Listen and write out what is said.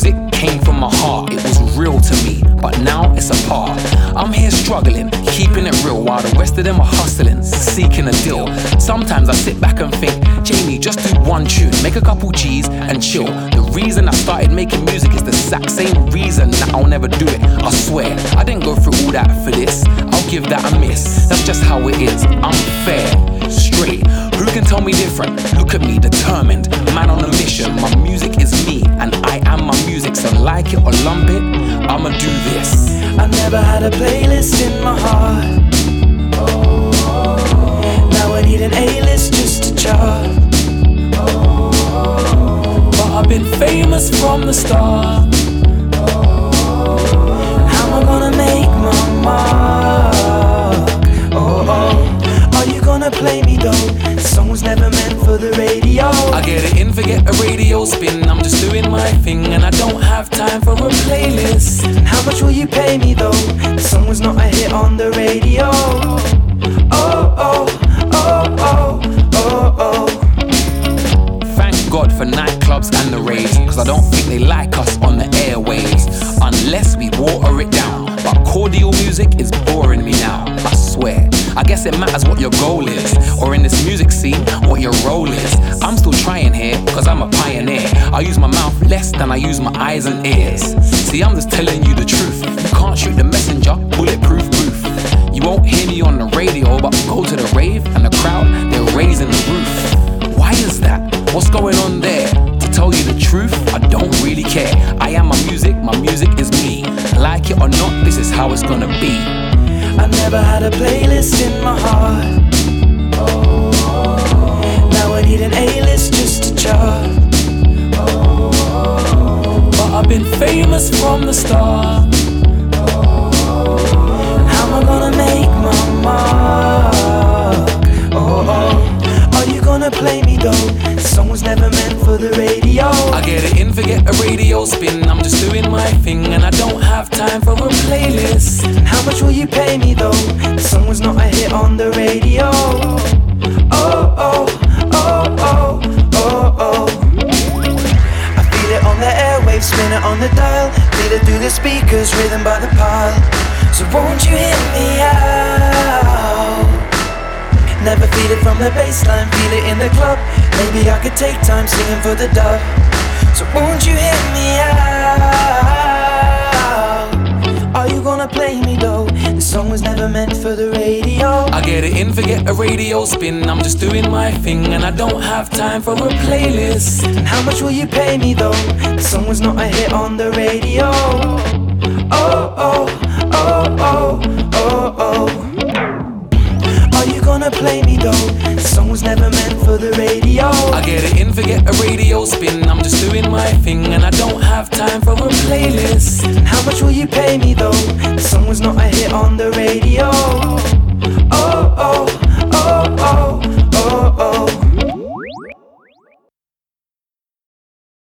music came from my heart. It was real to me, but now it's a part. I'm here struggling, keeping it real while the rest of them are hustling, seeking a deal. Sometimes I sit back and think, Jamie, just do one tune, make a couple G's and chill. The reason I started making music is the exact same reason that I'll never do it. I swear, I didn't go through all that for this. I'll give that a miss. That's just how it is. I'm fair, straight. Who can tell me different? Look at me, determined, like it or lump it, I'ma do this. I never had a playlist in my heart. Oh, now I need an A-list just to chart. Oh, but I've been famous from the start. Oh, how am I gonna make my mark? Oh, oh. Are you gonna play me though? The song was never meant for the get a radio spin. I'm just doing my thing, and I don't have time for a playlist. And how much will you pay me though? The song was not a hit on the radio. Oh, oh, oh, oh, oh, oh. Thank God for nightclubs and the raves, cause I don't think they like us on the airwaves. Unless we water it down. But cordial music is boring me now, I swear. I guess it matters your goal is, or in this music scene, what your role is. I'm still trying here, cause I'm a pioneer. I use my mouth less than I use my eyes and ears. See, I'm just telling you the truth. Can't shoot the messenger, bulletproof proof. You won't hear me on the radio, but go to the rave and the crowd, they're raising the roof. Why is that? What's going on there? To tell you the truth, I don't really care. I am my music, my music is me. Like it or not, this is how it's gonna be. I never had a playlist in my heart. Oh, now I need an A-list just to chart. But I've been famous from the start. And how am I gonna make my mark? Oh, oh. Are you gonna play me though? The song was never meant for the radio. I get it in, forget a radio spin. I'm just doing my thing, and I don't have time for a playlist. On the dial. Through the speakers, rhythm by the pile. So won't you hit me out? Never feel it from the baseline, feel it in the club. Maybe I could take time singing for the dub. So won't you hit me out? Are you gonna play me though? The song was never meant for the radio. Get it in, forget a radio spin. I'm just doing my thing, and I don't have time for a playlist. And how much will you pay me though? The song was not a hit on the radio. Oh, oh, oh, oh, oh, oh. Are you gonna play me though? The song was never meant for the radio. I get it in, forget a radio spin. I'm just doing my thing, and I don't have time for a playlist. And how much will you pay me though? The song was not a hit on the radio.